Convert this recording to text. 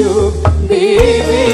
to be.